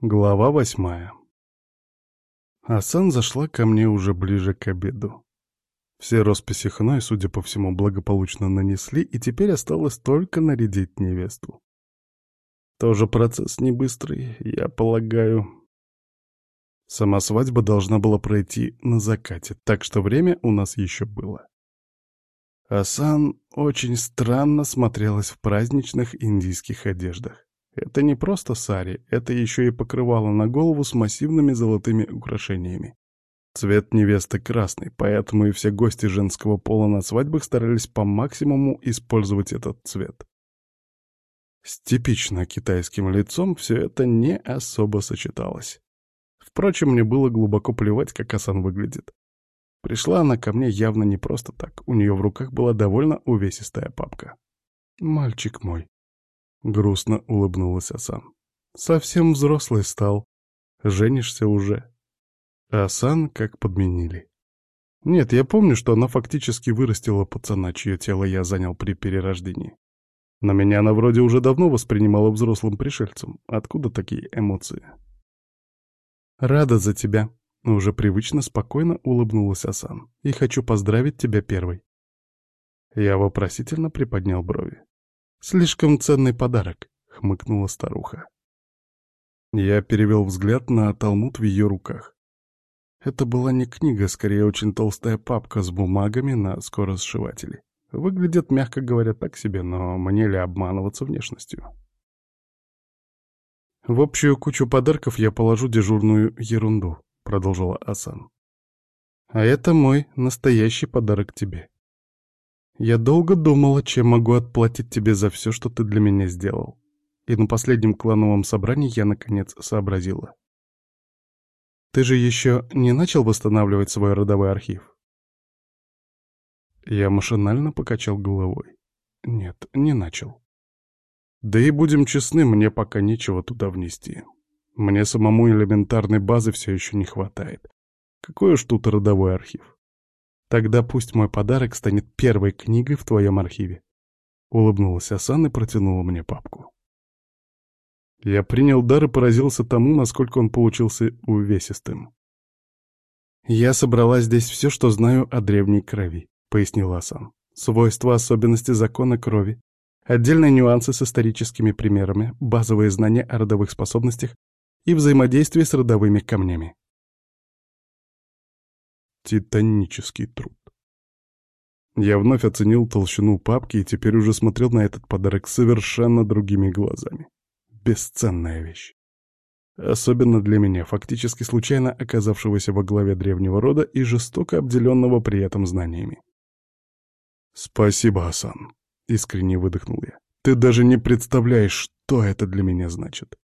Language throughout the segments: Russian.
Глава восьмая Асан зашла ко мне уже ближе к обеду. Все росписи Хной, судя по всему, благополучно нанесли, и теперь осталось только нарядить невесту. Тоже процесс не быстрый, я полагаю. Сама свадьба должна была пройти на закате, так что время у нас еще было. Асан очень странно смотрелась в праздничных индийских одеждах. Это не просто сари, это еще и покрывало на голову с массивными золотыми украшениями. Цвет невесты красный, поэтому и все гости женского пола на свадьбах старались по максимуму использовать этот цвет. С типично китайским лицом все это не особо сочеталось. Впрочем, мне было глубоко плевать, как Асан выглядит. Пришла она ко мне явно не просто так, у нее в руках была довольно увесистая папка. «Мальчик мой», Грустно улыбнулась Асан. Совсем взрослый стал. Женишься уже. Асан как подменили. Нет, я помню, что она фактически вырастила пацана, чье тело я занял при перерождении. Но меня она вроде уже давно воспринимала взрослым пришельцем. Откуда такие эмоции? «Рада за тебя», — уже привычно спокойно улыбнулась Асан. «И хочу поздравить тебя первой». Я вопросительно приподнял брови. «Слишком ценный подарок», — хмыкнула старуха. Я перевел взгляд на талмуд в ее руках. Это была не книга, скорее очень толстая папка с бумагами на скоросшивателе. Выглядит, мягко говоря, так себе, но мне ли обманываться внешностью? «В общую кучу подарков я положу дежурную ерунду», — продолжила Асан. «А это мой настоящий подарок тебе. Я долго думала, чем могу отплатить тебе за все, что ты для меня сделал. И на последнем клановом собрании я, наконец, сообразила. Ты же еще не начал восстанавливать свой родовой архив? Я машинально покачал головой. Нет, не начал. Да и будем честны, мне пока нечего туда внести. Мне самому элементарной базы все еще не хватает. Какой уж тут родовой архив. Тогда пусть мой подарок станет первой книгой в твоем архиве. Улыбнулась Асан и протянула мне папку. Я принял дар и поразился тому, насколько он получился увесистым. «Я собрала здесь все, что знаю о древней крови», — пояснила Асан. «Свойства, особенности закона крови, отдельные нюансы с историческими примерами, базовые знания о родовых способностях и взаимодействие с родовыми камнями титанический труд. Я вновь оценил толщину папки и теперь уже смотрел на этот подарок совершенно другими глазами. Бесценная вещь. Особенно для меня, фактически случайно оказавшегося во главе древнего рода и жестоко обделенного при этом знаниями. «Спасибо, Асан», — искренне выдохнул я. «Ты даже не представляешь, что это для меня значит».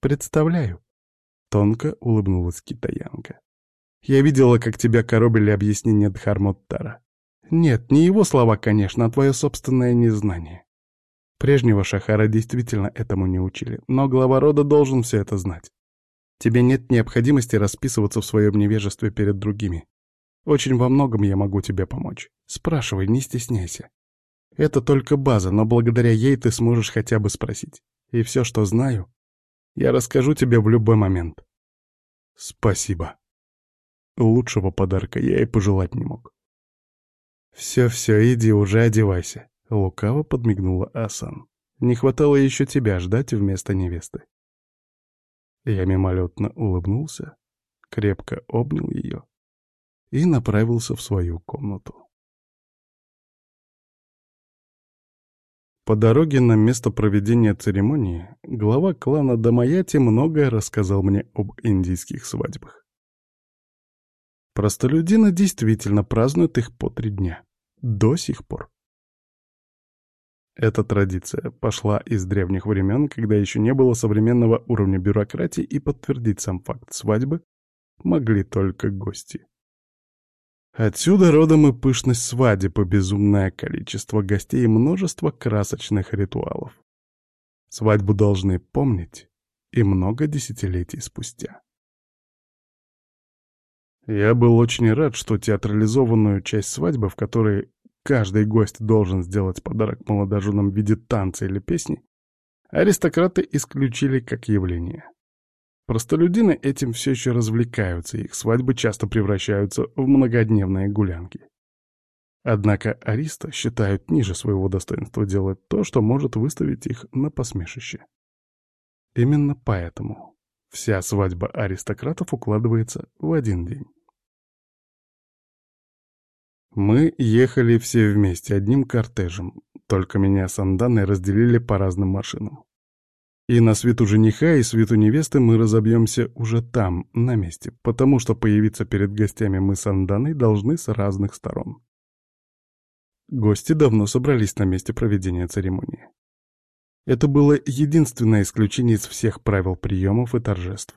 «Представляю», — тонко улыбнулась китаянка. Я видела, как тебя коробили объяснения Дхармоттара. Нет, не его слова, конечно, а твое собственное незнание. Прежнего Шахара действительно этому не учили, но глава рода должен все это знать. Тебе нет необходимости расписываться в своем невежестве перед другими. Очень во многом я могу тебе помочь. Спрашивай, не стесняйся. Это только база, но благодаря ей ты сможешь хотя бы спросить. И все, что знаю, я расскажу тебе в любой момент. Спасибо. Лучшего подарка я и пожелать не мог. «Все-все, иди уже одевайся», — лукаво подмигнула Асан. «Не хватало еще тебя ждать вместо невесты». Я мимолетно улыбнулся, крепко обнял ее и направился в свою комнату. По дороге на место проведения церемонии глава клана Дамаяти многое рассказал мне об индийских свадьбах. Простолюдины действительно празднуют их по три дня. До сих пор. Эта традиция пошла из древних времен, когда еще не было современного уровня бюрократии, и подтвердить сам факт свадьбы могли только гости. Отсюда родом и пышность свадеб, и безумное количество гостей и множество красочных ритуалов. Свадьбу должны помнить и много десятилетий спустя. Я был очень рад, что театрализованную часть свадьбы, в которой каждый гость должен сделать подарок молодоженам в виде танца или песни, аристократы исключили как явление. Простолюдины этим все еще развлекаются, их свадьбы часто превращаются в многодневные гулянки. Однако ариста считают ниже своего достоинства делать то, что может выставить их на посмешище. Именно поэтому вся свадьба аристократов укладывается в один день. Мы ехали все вместе, одним кортежем, только меня с Анданой разделили по разным машинам. И на свету жениха и свету невесты мы разобьемся уже там, на месте, потому что появиться перед гостями мы с Анданой должны с разных сторон. Гости давно собрались на месте проведения церемонии. Это было единственное исключение из всех правил приемов и торжеств.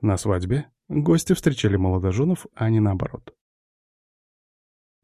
На свадьбе гости встречали молодоженов, а не наоборот.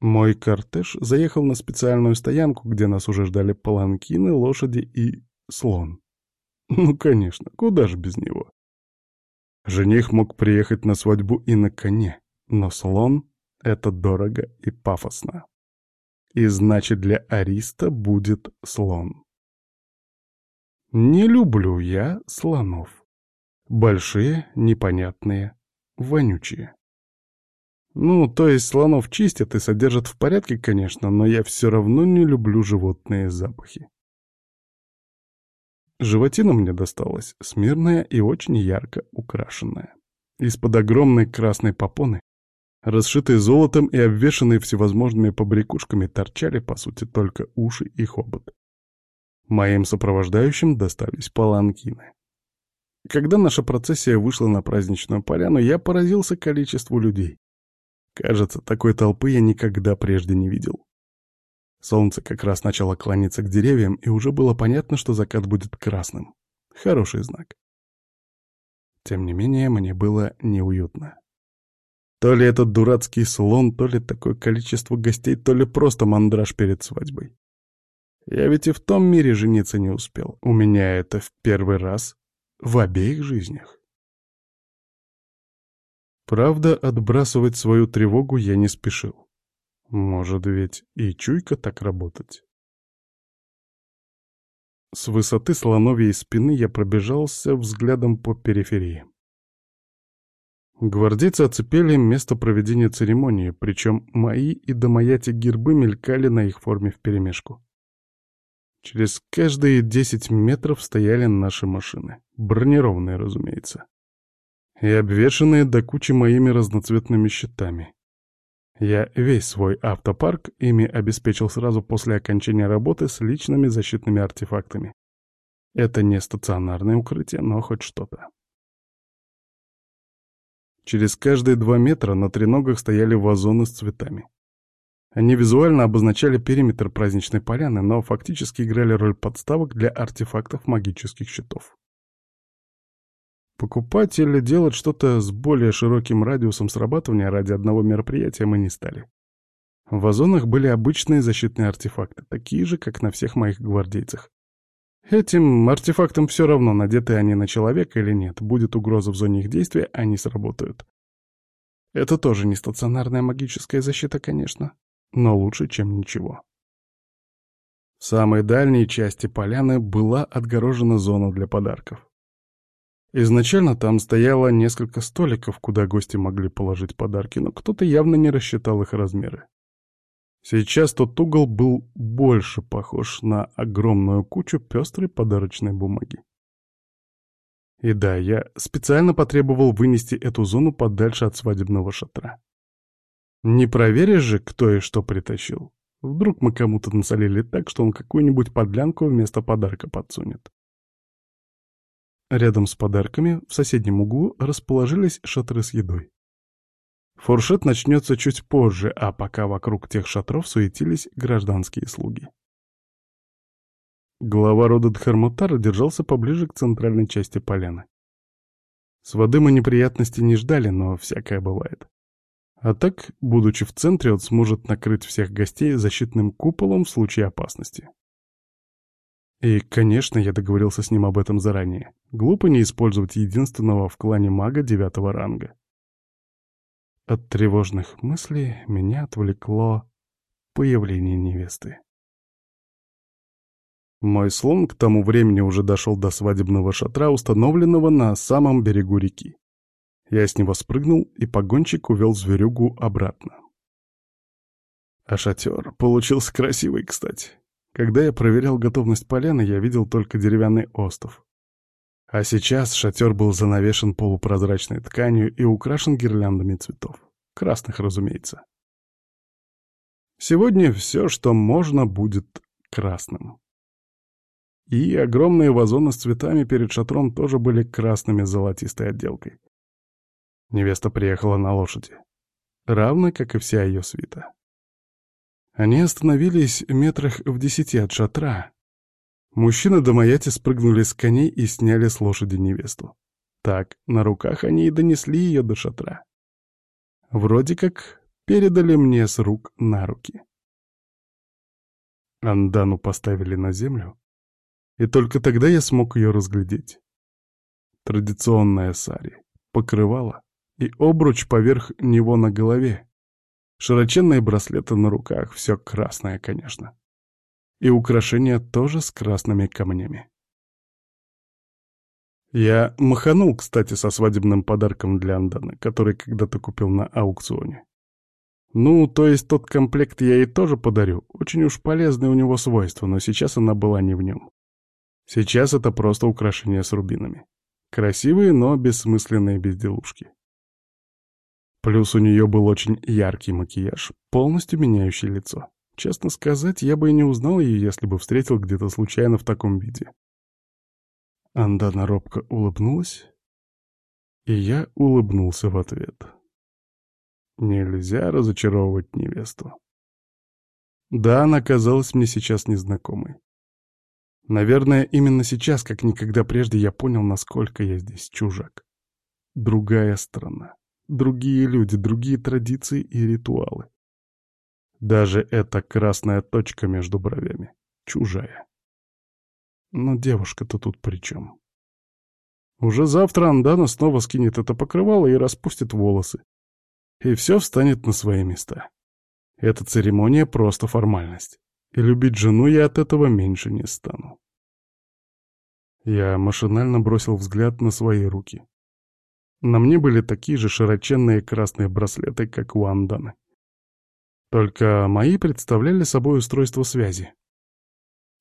Мой кортеж заехал на специальную стоянку, где нас уже ждали паланкины, лошади и слон. Ну, конечно, куда же без него? Жених мог приехать на свадьбу и на коне, но слон — это дорого и пафосно. И значит, для Ариста будет слон. Не люблю я слонов. Большие, непонятные, вонючие. Ну, то есть слонов чистят и содержат в порядке, конечно, но я все равно не люблю животные запахи. Животина мне досталась, смирная и очень ярко украшенная. Из-под огромной красной попоны Расшитые золотом и обвешанные всевозможными побрякушками торчали, по сути, только уши и хобот. Моим сопровождающим достались паланкины. Когда наша процессия вышла на праздничную поляну, я поразился количеству людей. Кажется, такой толпы я никогда прежде не видел. Солнце как раз начало клониться к деревьям, и уже было понятно, что закат будет красным. Хороший знак. Тем не менее, мне было неуютно. То ли этот дурацкий слон, то ли такое количество гостей, то ли просто мандраж перед свадьбой. Я ведь и в том мире жениться не успел. У меня это в первый раз в обеих жизнях. Правда, отбрасывать свою тревогу я не спешил. Может ведь и чуйка так работать. С высоты слоновьей спины я пробежался взглядом по периферии. Гвардейцы оцепили место проведения церемонии, причем мои и домаяти гербы мелькали на их форме вперемешку. Через каждые десять метров стояли наши машины, бронированные, разумеется, и обвешанные до кучи моими разноцветными щитами. Я весь свой автопарк ими обеспечил сразу после окончания работы с личными защитными артефактами. Это не стационарное укрытие, но хоть что-то. Через каждые два метра на треногах стояли вазоны с цветами. Они визуально обозначали периметр праздничной поляны, но фактически играли роль подставок для артефактов магических щитов. Покупать или делать что-то с более широким радиусом срабатывания ради одного мероприятия мы не стали. В вазонах были обычные защитные артефакты, такие же, как на всех моих гвардейцах. Этим артефактам все равно, надеты они на человека или нет. Будет угроза в зоне их действия, они сработают. Это тоже не стационарная магическая защита, конечно, но лучше, чем ничего. В самой дальней части поляны была отгорожена зона для подарков. Изначально там стояло несколько столиков, куда гости могли положить подарки, но кто-то явно не рассчитал их размеры. Сейчас тот угол был больше похож на огромную кучу пестрой подарочной бумаги. И да, я специально потребовал вынести эту зону подальше от свадебного шатра. Не проверишь же, кто и что притащил. Вдруг мы кому-то насолили так, что он какую-нибудь подлянку вместо подарка подсунет. Рядом с подарками в соседнем углу расположились шатры с едой. Фуршет начнется чуть позже, а пока вокруг тех шатров суетились гражданские слуги. Глава рода Дхармутара держался поближе к центральной части поляны. С воды мы неприятностей не ждали, но всякое бывает. А так, будучи в центре, он сможет накрыть всех гостей защитным куполом в случае опасности. И, конечно, я договорился с ним об этом заранее. Глупо не использовать единственного в клане мага девятого ранга. От тревожных мыслей меня отвлекло появление невесты. Мой слон к тому времени уже дошел до свадебного шатра, установленного на самом берегу реки. Я с него спрыгнул, и погонщик увел зверюгу обратно. А шатер получился красивый, кстати. Когда я проверял готовность поляны, я видел только деревянный остов. А сейчас шатер был занавешен полупрозрачной тканью и украшен гирляндами цветов. Красных, разумеется. Сегодня все, что можно, будет красным. И огромные вазоны с цветами перед шатром тоже были красными с золотистой отделкой. Невеста приехала на лошади, равно как и вся ее свита. Они остановились метрах в десяти от шатра. Мужчины Домаяти спрыгнули с коней и сняли с лошади невесту. Так, на руках они и донесли ее до шатра. Вроде как передали мне с рук на руки. Андану поставили на землю, и только тогда я смог ее разглядеть. Традиционная сари, покрывало и обруч поверх него на голове. Широченные браслеты на руках, все красное, конечно. И украшения тоже с красными камнями. Я маханул, кстати, со свадебным подарком для Анданы, который когда-то купил на аукционе. Ну, то есть тот комплект я ей тоже подарю. Очень уж полезные у него свойства, но сейчас она была не в нем. Сейчас это просто украшения с рубинами. Красивые, но бессмысленные безделушки. Плюс у нее был очень яркий макияж, полностью меняющий лицо. Честно сказать, я бы и не узнал ее, если бы встретил где-то случайно в таком виде. Андана робко улыбнулась, и я улыбнулся в ответ. Нельзя разочаровывать невесту. Да, она казалась мне сейчас незнакомой. Наверное, именно сейчас, как никогда прежде, я понял, насколько я здесь чужак. Другая страна, другие люди, другие традиции и ритуалы. Даже эта красная точка между бровями чужая. Но девушка-то тут при чем? Уже завтра Андана снова скинет это покрывало и распустит волосы. И все встанет на свои места. Эта церемония просто формальность и любить жену я от этого меньше не стану. Я машинально бросил взгляд на свои руки. На мне были такие же широченные красные браслеты, как у Анданы. Только мои представляли собой устройство связи.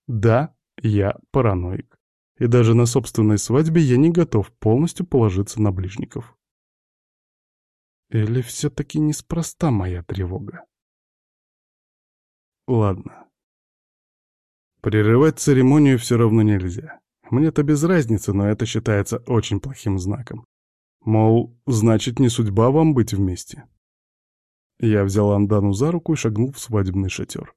Да, я параноик. И даже на собственной свадьбе я не готов полностью положиться на ближников. Или все-таки неспроста моя тревога? Ладно, Прерывать церемонию все равно нельзя. Мне-то без разницы, но это считается очень плохим знаком. Мол, значит, не судьба вам быть вместе. Я взял Андану за руку и шагнул в свадебный шатер.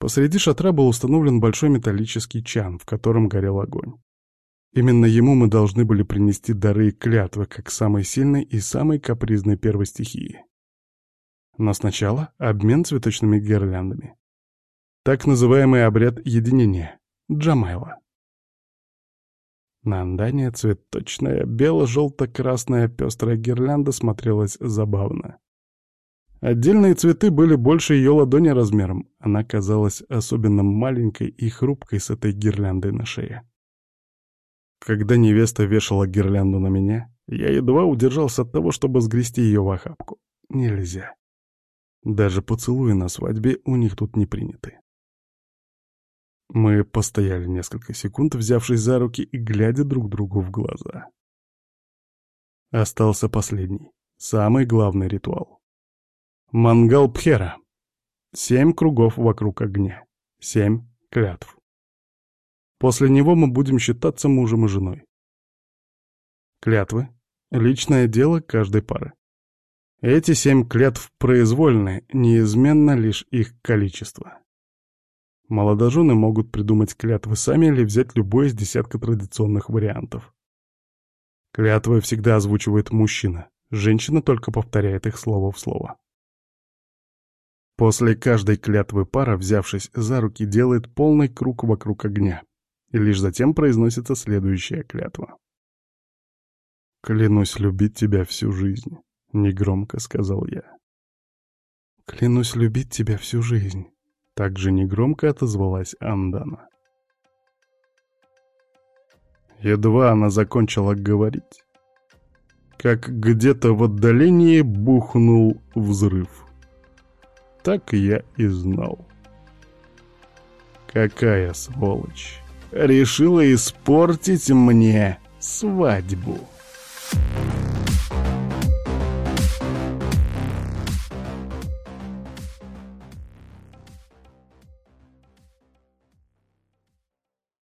Посреди шатра был установлен большой металлический чан, в котором горел огонь. Именно ему мы должны были принести дары и клятвы, как самой сильной и самой капризной первой стихии. Но сначала обмен цветочными гирляндами. Так называемый обряд единения — Джамайла. На Андане цветочная бело-желто-красная пестрая гирлянда смотрелась забавно. Отдельные цветы были больше ее ладони размером. Она казалась особенно маленькой и хрупкой с этой гирляндой на шее. Когда невеста вешала гирлянду на меня, я едва удержался от того, чтобы сгрести ее в охапку. Нельзя. Даже поцелуи на свадьбе у них тут не приняты. Мы постояли несколько секунд, взявшись за руки и глядя друг другу в глаза. Остался последний, самый главный ритуал. Мангал Пхера. Семь кругов вокруг огня. Семь клятв. После него мы будем считаться мужем и женой. Клятвы — личное дело каждой пары. Эти семь клятв произвольны, неизменно лишь их количество. Молодожены могут придумать клятвы сами или взять любой из десятка традиционных вариантов. Клятвы всегда озвучивает мужчина, женщина только повторяет их слово в слово. После каждой клятвы пара, взявшись за руки, делает полный круг вокруг огня, и лишь затем произносится следующая клятва. «Клянусь любить тебя всю жизнь», — негромко сказал я. «Клянусь любить тебя всю жизнь», также негромко отозвалась Андана. Едва она закончила говорить, как где-то в отдалении бухнул взрыв. Так я и знал. Какая сволочь решила испортить мне свадьбу.